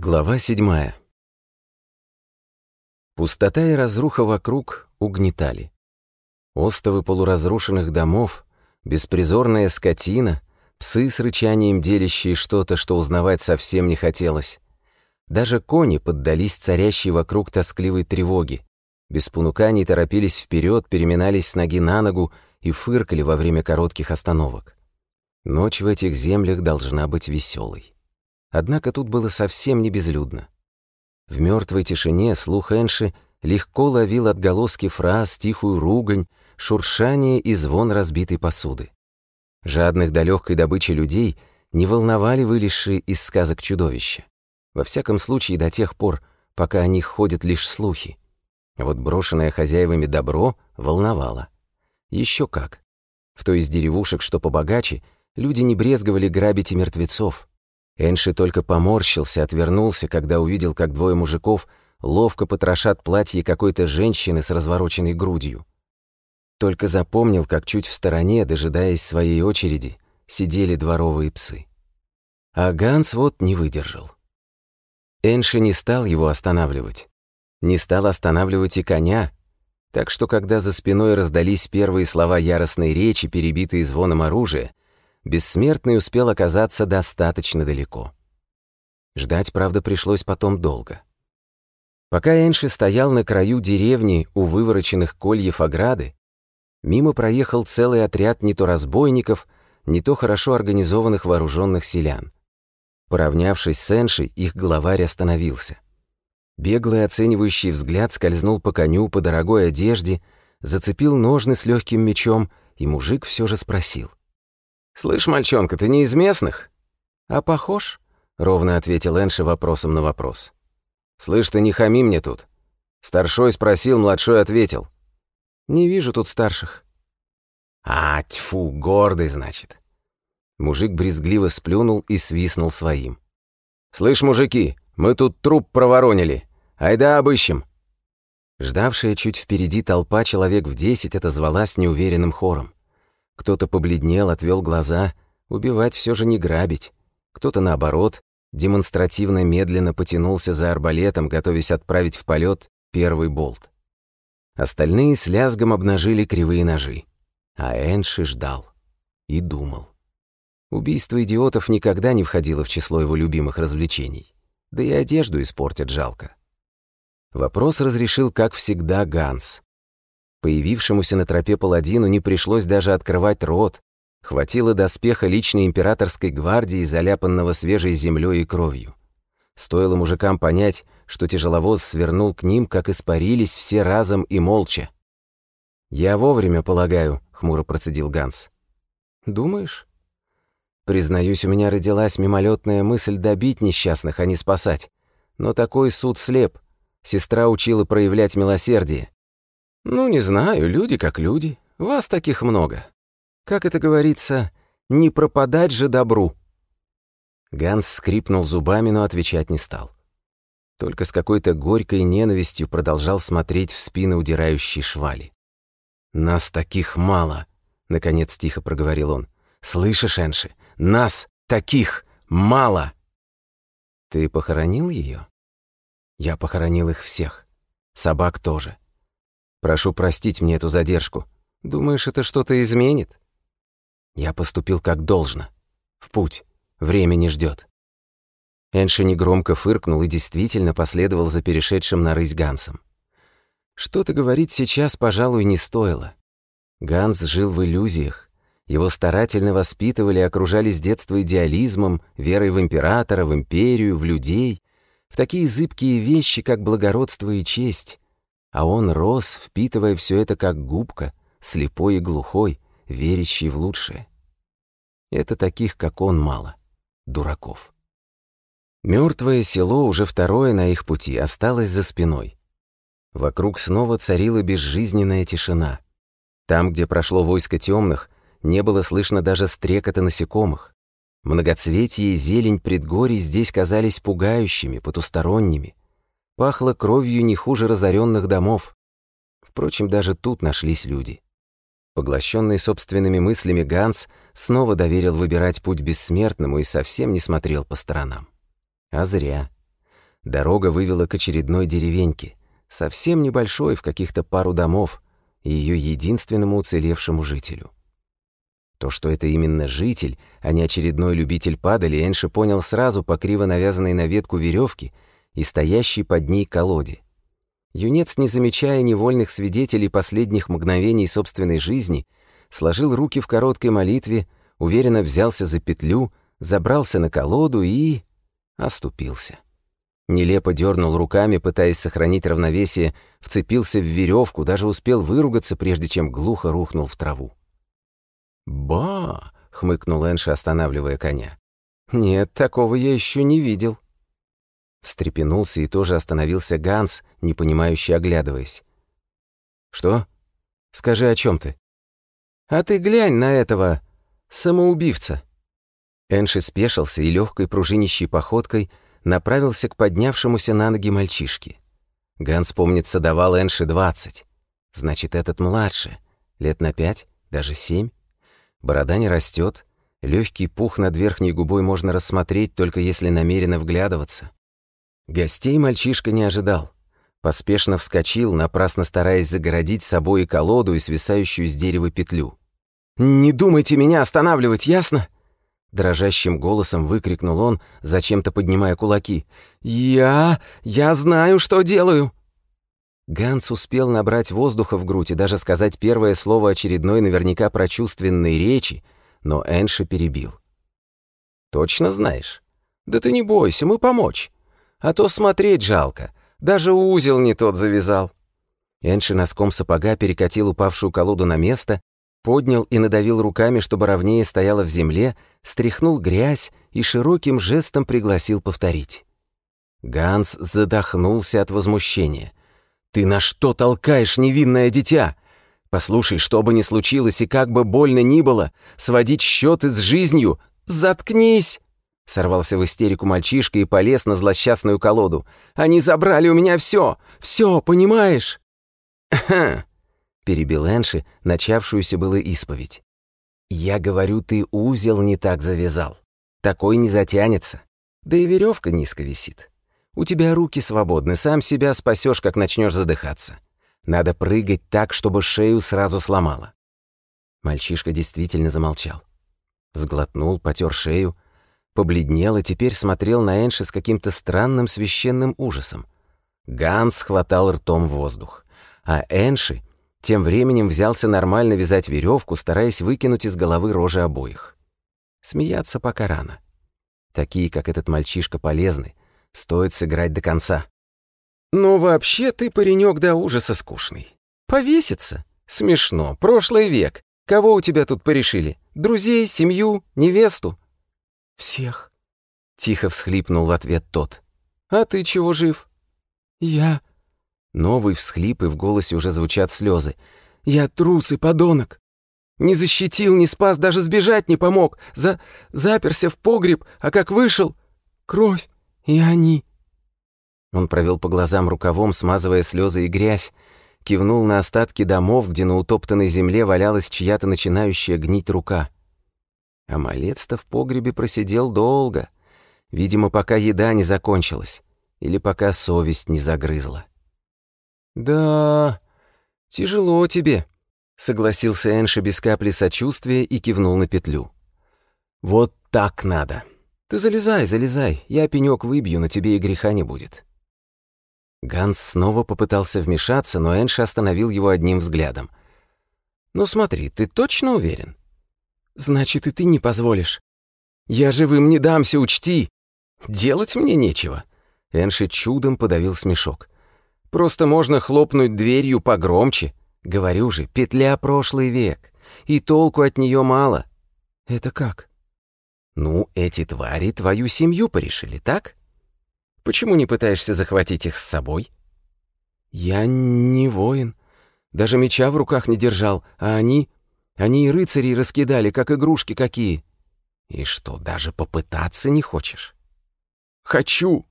Глава седьмая. Пустота и разруха вокруг угнетали. Остовы полуразрушенных домов, беспризорная скотина, псы с рычанием делящие что-то, что узнавать совсем не хотелось. Даже кони поддались царящей вокруг тоскливой тревоги. Без понуканий торопились вперед, переминались с ноги на ногу и фыркали во время коротких остановок. Ночь в этих землях должна быть веселой. Однако тут было совсем не безлюдно. В мертвой тишине слух Энши легко ловил отголоски фраз, тихую ругань, шуршание и звон разбитой посуды. Жадных до легкой добычи людей не волновали вылезшие из сказок чудовища. Во всяком случае, до тех пор, пока о них ходят лишь слухи. Вот брошенное хозяевами добро волновало. Еще как. В той из деревушек, что побогаче, люди не брезговали грабить и мертвецов. Энши только поморщился, отвернулся, когда увидел, как двое мужиков ловко потрошат платье какой-то женщины с развороченной грудью. Только запомнил, как чуть в стороне, дожидаясь своей очереди, сидели дворовые псы. А Ганс вот не выдержал. Энши не стал его останавливать. Не стал останавливать и коня. Так что, когда за спиной раздались первые слова яростной речи, перебитые звоном оружия, Бессмертный успел оказаться достаточно далеко. Ждать, правда, пришлось потом долго. Пока Энши стоял на краю деревни у вывороченных кольев ограды, мимо проехал целый отряд не то разбойников, не то хорошо организованных вооруженных селян. Поравнявшись с Энши, их главарь остановился. Беглый оценивающий взгляд скользнул по коню, по дорогой одежде, зацепил ножны с легким мечом, и мужик все же спросил. «Слышь, мальчонка, ты не из местных?» «А похож?» — ровно ответил Энши вопросом на вопрос. «Слышь, ты не хами мне тут». Старшой спросил, младшой ответил. «Не вижу тут старших». «А, тьфу, гордый, значит». Мужик брезгливо сплюнул и свистнул своим. «Слышь, мужики, мы тут труп проворонили. Айда обыщем». Ждавшая чуть впереди толпа человек в десять отозвалась неуверенным хором. Кто-то побледнел, отвел глаза. Убивать все же не грабить. Кто-то, наоборот, демонстративно медленно потянулся за арбалетом, готовясь отправить в полет первый болт. Остальные с лязгом обнажили кривые ножи. А Энши ждал. И думал. Убийство идиотов никогда не входило в число его любимых развлечений. Да и одежду испортят жалко. Вопрос разрешил, как всегда, Ганс. Появившемуся на тропе паладину не пришлось даже открывать рот. Хватило доспеха личной императорской гвардии, заляпанного свежей землей и кровью. Стоило мужикам понять, что тяжеловоз свернул к ним, как испарились все разом и молча. «Я вовремя, полагаю», — хмуро процедил Ганс. «Думаешь?» Признаюсь, у меня родилась мимолетная мысль добить несчастных, а не спасать. Но такой суд слеп. Сестра учила проявлять милосердие. Ну, не знаю, люди как люди. Вас таких много. Как это говорится, не пропадать же добру. Ганс скрипнул зубами, но отвечать не стал. Только с какой-то горькой ненавистью продолжал смотреть в спины удирающей швали. «Нас таких мало», — наконец тихо проговорил он. «Слышишь, Энши, нас таких мало!» «Ты похоронил ее?» «Я похоронил их всех. Собак тоже. Прошу простить мне эту задержку. Думаешь, это что-то изменит? Я поступил как должно. В путь. Время не ждет. Энши негромко фыркнул и действительно последовал за перешедшим на рысь Гансом. Что-то говорить сейчас, пожалуй, не стоило. Ганс жил в иллюзиях. Его старательно воспитывали и окружали с детства идеализмом, верой в императора, в империю, в людей, в такие зыбкие вещи, как благородство и честь, а он рос, впитывая все это как губка, слепой и глухой, верящий в лучшее. Это таких, как он, мало. Дураков. Мертвое село, уже второе на их пути, осталось за спиной. Вокруг снова царила безжизненная тишина. Там, где прошло войско темных, не было слышно даже стрекота насекомых. Многоцветие и зелень предгорий здесь казались пугающими, потусторонними. Пахло кровью не хуже разоренных домов. Впрочем, даже тут нашлись люди. Поглощенный собственными мыслями Ганс снова доверил выбирать путь бессмертному и совсем не смотрел по сторонам. А зря. Дорога вывела к очередной деревеньке, совсем небольшой, в каких-то пару домов, и ее единственному уцелевшему жителю. То, что это именно житель, а не очередной любитель падали, Энши понял сразу по криво навязанной на ветку веревке — и стоящий под ней колоде. Юнец, не замечая невольных свидетелей последних мгновений собственной жизни, сложил руки в короткой молитве, уверенно взялся за петлю, забрался на колоду и... оступился. Нелепо дернул руками, пытаясь сохранить равновесие, вцепился в веревку, даже успел выругаться, прежде чем глухо рухнул в траву. «Ба!» — хмыкнул Энша, останавливая коня. «Нет, такого я еще не видел» встрепенулся и тоже остановился Ганс, непонимающе оглядываясь. «Что? Скажи, о чем ты?» «А ты глянь на этого самоубивца!» Энши спешился и легкой пружинищей походкой направился к поднявшемуся на ноги мальчишке. Ганс, помнится, давал Энши двадцать. Значит, этот младше, лет на пять, даже семь. Борода не растет, легкий пух над верхней губой можно рассмотреть, только если намеренно вглядываться. Гостей мальчишка не ожидал. Поспешно вскочил, напрасно стараясь загородить собой колоду и свисающую с дерева петлю. «Не думайте меня останавливать, ясно?» Дрожащим голосом выкрикнул он, зачем-то поднимая кулаки. «Я... я знаю, что делаю!» Ганс успел набрать воздуха в грудь и даже сказать первое слово очередной наверняка прочувственной речи, но Энша перебил. «Точно знаешь? Да ты не бойся, мы помочь. А то смотреть жалко. Даже узел не тот завязал». Энши носком сапога перекатил упавшую колоду на место, поднял и надавил руками, чтобы ровнее стояла в земле, стряхнул грязь и широким жестом пригласил повторить. Ганс задохнулся от возмущения. «Ты на что толкаешь невинное дитя? Послушай, что бы ни случилось и как бы больно ни было, сводить счеты с жизнью... Заткнись!» Сорвался в истерику мальчишка и полез на злосчастную колоду. «Они забрали у меня все! Все, понимаешь?» — Перебил Энши, начавшуюся было исповедь. «Я говорю, ты узел не так завязал. Такой не затянется. Да и веревка низко висит. У тебя руки свободны, сам себя спасешь, как начнешь задыхаться. Надо прыгать так, чтобы шею сразу сломало». Мальчишка действительно замолчал. Сглотнул, потер шею — побледнел и теперь смотрел на Энши с каким-то странным священным ужасом. Ганс хватал ртом воздух, а Энши тем временем взялся нормально вязать веревку, стараясь выкинуть из головы рожи обоих. Смеяться пока рано. Такие, как этот мальчишка, полезны. Стоит сыграть до конца. «Ну вообще ты, паренек, до ужаса скучный. Повеситься? Смешно. Прошлый век. Кого у тебя тут порешили? Друзей, семью, невесту? «Всех!» — тихо всхлипнул в ответ тот. «А ты чего жив?» «Я...» Новый всхлип, и в голосе уже звучат слезы. «Я трус и подонок! Не защитил, не спас, даже сбежать не помог! За... Заперся в погреб, а как вышел... Кровь! И они...» Он провел по глазам рукавом, смазывая слезы и грязь, кивнул на остатки домов, где на утоптанной земле валялась чья-то начинающая гнить рука. А малец-то в погребе просидел долго. Видимо, пока еда не закончилась. Или пока совесть не загрызла. «Да, тяжело тебе», — согласился Энша без капли сочувствия и кивнул на петлю. «Вот так надо. Ты залезай, залезай, я пенёк выбью, на тебе и греха не будет». Ганс снова попытался вмешаться, но Энша остановил его одним взглядом. «Ну смотри, ты точно уверен? Значит, и ты не позволишь. Я живым не дамся, учти. Делать мне нечего. Энши чудом подавил смешок. Просто можно хлопнуть дверью погромче. Говорю же, петля прошлый век. И толку от нее мало. Это как? Ну, эти твари твою семью порешили, так? Почему не пытаешься захватить их с собой? Я не воин. Даже меча в руках не держал, а они они и рыцарей раскидали, как игрушки какие. И что, даже попытаться не хочешь? Хочу!»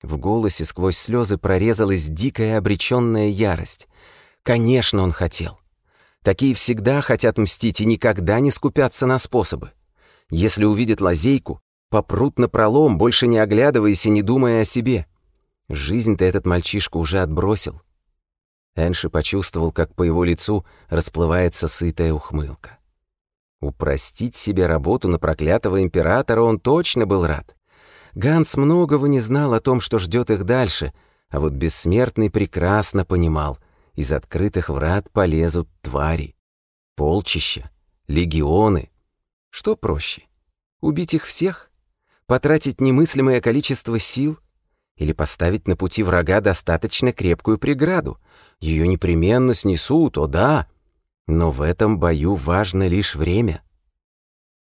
В голосе сквозь слезы прорезалась дикая обреченная ярость. Конечно, он хотел. Такие всегда хотят мстить и никогда не скупятся на способы. Если увидят лазейку, попрут на пролом, больше не оглядываясь и не думая о себе. Жизнь-то этот мальчишка уже отбросил. Энши почувствовал, как по его лицу расплывается сытая ухмылка. Упростить себе работу на проклятого императора он точно был рад. Ганс многого не знал о том, что ждет их дальше, а вот бессмертный прекрасно понимал, из открытых врат полезут твари, полчища, легионы. Что проще? Убить их всех? Потратить немыслимое количество сил? или поставить на пути врага достаточно крепкую преграду. Ее непременно снесут, о да, но в этом бою важно лишь время.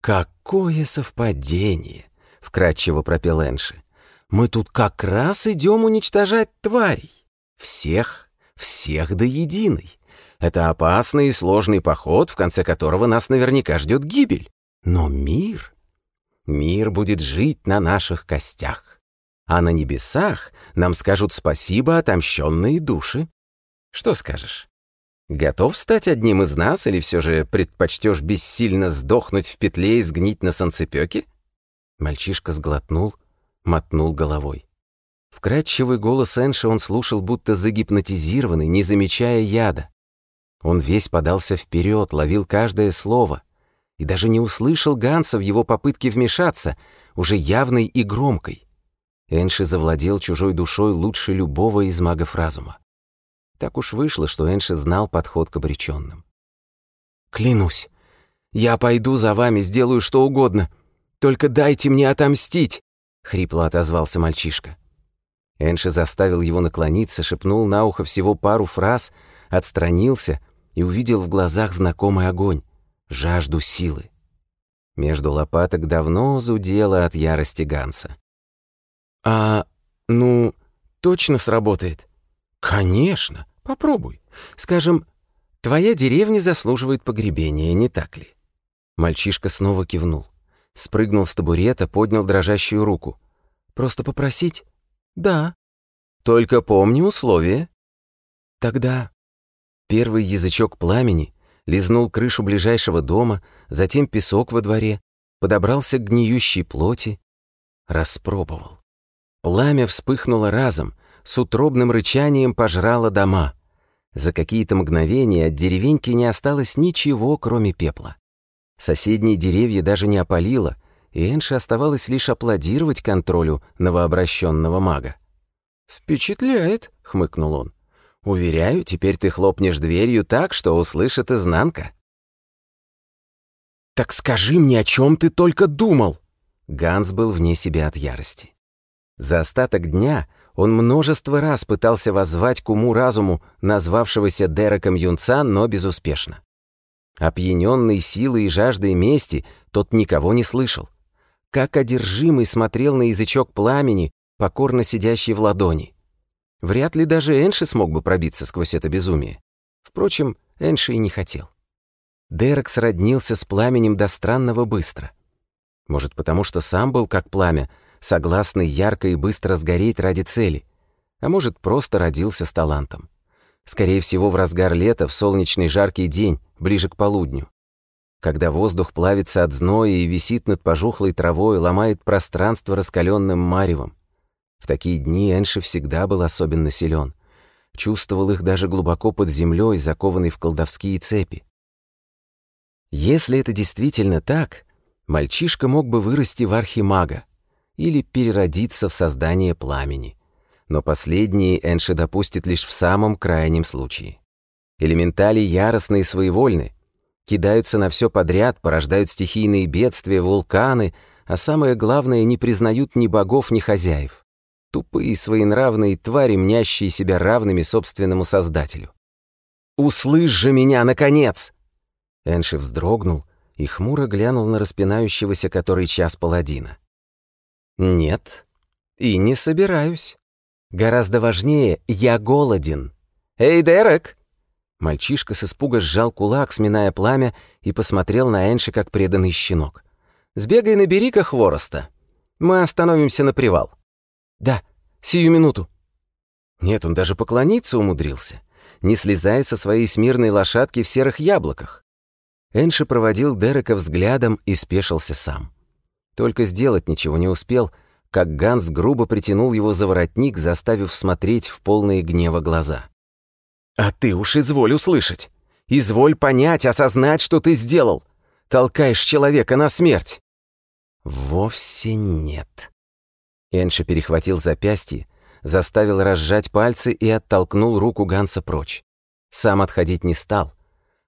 «Какое совпадение!» — вкратчиво пропел Энши. «Мы тут как раз идем уничтожать тварей. Всех, всех до единой. Это опасный и сложный поход, в конце которого нас наверняка ждет гибель. Но мир... Мир будет жить на наших костях а на небесах нам скажут спасибо отомщенные души. Что скажешь? Готов стать одним из нас или все же предпочтешь бессильно сдохнуть в петле и сгнить на санцепёке? Мальчишка сглотнул, мотнул головой. Вкрадчивый голос Энши он слушал, будто загипнотизированный, не замечая яда. Он весь подался вперед, ловил каждое слово. И даже не услышал Ганса в его попытке вмешаться, уже явной и громкой. Энши завладел чужой душой лучше любого из магов разума. Так уж вышло, что Энши знал подход к обреченным. «Клянусь, я пойду за вами, сделаю что угодно. Только дайте мне отомстить!» — хрипло отозвался мальчишка. Энши заставил его наклониться, шепнул на ухо всего пару фраз, отстранился и увидел в глазах знакомый огонь, жажду силы. Между лопаток давно зудело от ярости Ганса. «А, ну, точно сработает?» «Конечно, попробуй. Скажем, твоя деревня заслуживает погребения, не так ли?» Мальчишка снова кивнул. Спрыгнул с табурета, поднял дрожащую руку. «Просто попросить?» «Да». «Только помни условия». «Тогда...» Первый язычок пламени лизнул крышу ближайшего дома, затем песок во дворе, подобрался к гниющей плоти, распробовал. Пламя вспыхнуло разом, с утробным рычанием пожрало дома. За какие-то мгновения от деревеньки не осталось ничего, кроме пепла. Соседние деревья даже не опалило, и Энше оставалось лишь аплодировать контролю новообращенного мага. «Впечатляет», — хмыкнул он. «Уверяю, теперь ты хлопнешь дверью так, что услышит изнанка». «Так скажи мне, о чем ты только думал!» Ганс был вне себя от ярости. За остаток дня он множество раз пытался воззвать к уму-разуму, назвавшегося Дереком Юнца, но безуспешно. Опьяненный силой и жаждой мести, тот никого не слышал. Как одержимый смотрел на язычок пламени, покорно сидящий в ладони. Вряд ли даже Энши смог бы пробиться сквозь это безумие. Впрочем, Энши и не хотел. Дерек сроднился с пламенем до странного быстро. Может, потому что сам был как пламя — согласный ярко и быстро сгореть ради цели, а может, просто родился с талантом. Скорее всего, в разгар лета, в солнечный жаркий день, ближе к полудню. Когда воздух плавится от зноя и висит над пожухлой травой, ломает пространство раскаленным маревом. В такие дни Энши всегда был особенно силен. Чувствовал их даже глубоко под землей, закованный в колдовские цепи. Если это действительно так, мальчишка мог бы вырасти в архимага, или переродиться в создание пламени. Но последние Энши допустит лишь в самом крайнем случае. Элементали яростны и своевольны, кидаются на все подряд, порождают стихийные бедствия, вулканы, а самое главное, не признают ни богов, ни хозяев. Тупые и своенравные твари, мнящие себя равными собственному создателю. «Услышь же меня, наконец!» Энши вздрогнул и хмуро глянул на распинающегося который час паладина. Нет, и не собираюсь. Гораздо важнее, я голоден. Эй, Дерек! Мальчишка с испуга сжал кулак, сминая пламя, и посмотрел на Энши, как преданный щенок. «Сбегай набери-ка хвороста. Мы остановимся на привал». «Да, сию минуту». Нет, он даже поклониться умудрился, не слезая со своей смирной лошадки в серых яблоках. Энши проводил Дерека взглядом и спешился сам. Только сделать ничего не успел, как Ганс грубо притянул его за воротник, заставив смотреть в полные гнева глаза. «А ты уж изволь услышать! Изволь понять, осознать, что ты сделал! Толкаешь человека на смерть!» «Вовсе нет!» Энши перехватил запястье, заставил разжать пальцы и оттолкнул руку Ганса прочь. Сам отходить не стал.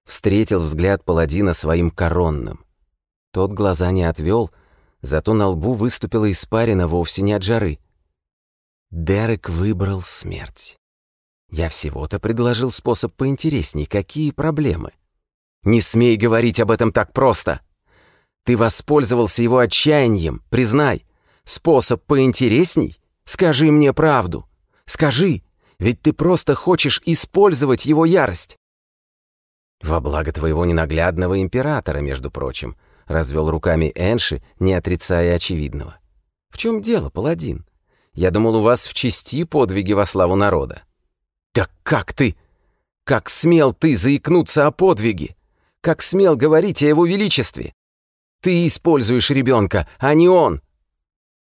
Встретил взгляд паладина своим коронным. Тот глаза не отвел, Зато на лбу выступила испарина вовсе не от жары. Дерек выбрал смерть. Я всего-то предложил способ поинтересней, какие проблемы. Не смей говорить об этом так просто. Ты воспользовался его отчаянием, признай. Способ поинтересней? Скажи мне правду. Скажи, ведь ты просто хочешь использовать его ярость. Во благо твоего ненаглядного императора, между прочим, — развел руками Энши, не отрицая очевидного. «В чем дело, паладин? Я думал, у вас в чести подвиги во славу народа». «Да как ты? Как смел ты заикнуться о подвиге? Как смел говорить о его величестве? Ты используешь ребенка, а не он!»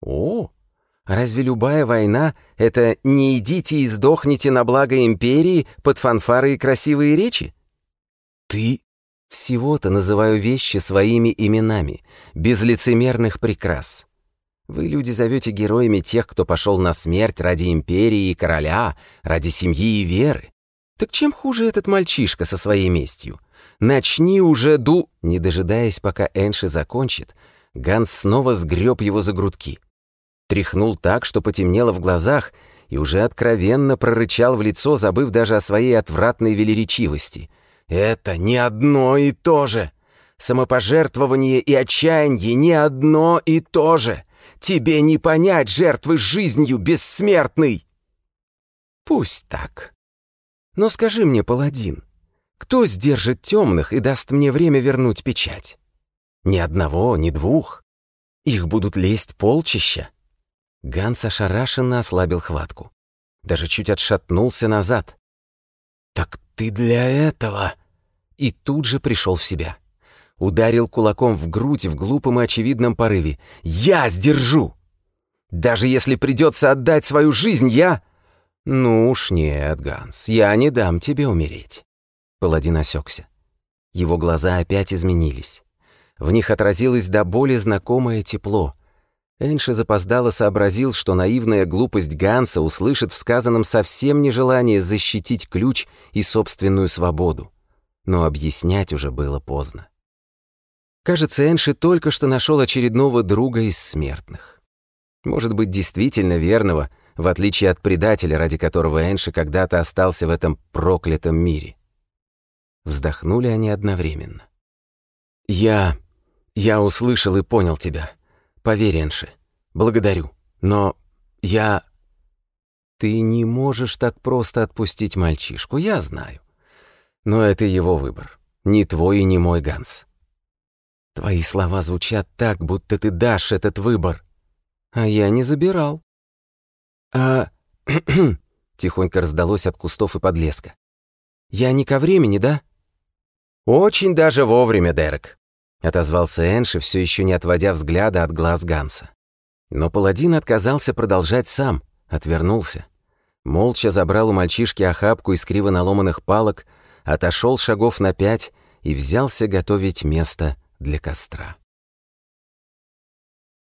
«О, разве любая война — это не идите и сдохните на благо империи под фанфары и красивые речи?» «Ты всего-то называю вещи своими именами, без лицемерных прикрас. Вы, люди, зовете героями тех, кто пошел на смерть ради империи и короля, ради семьи и веры. Так чем хуже этот мальчишка со своей местью? Начни уже, ду...» Не дожидаясь, пока Энши закончит, Ганс снова сгреб его за грудки. Тряхнул так, что потемнело в глазах, и уже откровенно прорычал в лицо, забыв даже о своей отвратной велеречивости — это не одно и то же. Самопожертвование и отчаяние не одно и то же. Тебе не понять жертвы жизнью, бессмертный. Пусть так. Но скажи мне, паладин, кто сдержит темных и даст мне время вернуть печать? Ни одного, ни двух. Их будут лезть полчища. Ганс ошарашенно ослабил хватку. Даже чуть отшатнулся назад. «Так ты для этого...» и тут же пришел в себя. Ударил кулаком в грудь в глупом и очевидном порыве. «Я сдержу! Даже если придется отдать свою жизнь, я...» «Ну уж нет, Ганс, я не дам тебе умереть». Паладин осекся. Его глаза опять изменились. В них отразилось до боли знакомое тепло. Энши запоздало сообразил, что наивная глупость Ганса услышит в сказанном совсем нежелание защитить ключ и собственную свободу но объяснять уже было поздно. Кажется, Энши только что нашел очередного друга из смертных. Может быть, действительно верного, в отличие от предателя, ради которого Энши когда-то остался в этом проклятом мире. Вздохнули они одновременно. «Я... я услышал и понял тебя. Поверь, Энши. Благодарю. Но я...» «Ты не можешь так просто отпустить мальчишку, я знаю. Но это его выбор. Ни твой и ни мой, Ганс. Твои слова звучат так, будто ты дашь этот выбор. А я не забирал. А... Тихонько раздалось от кустов и подлеска. Я не ко времени, да? Очень даже вовремя, Дерек. Отозвался Энши, все еще не отводя взгляда от глаз Ганса. Но паладин отказался продолжать сам, отвернулся. Молча забрал у мальчишки охапку из криво наломанных палок, отошел шагов на пять и взялся готовить место для костра.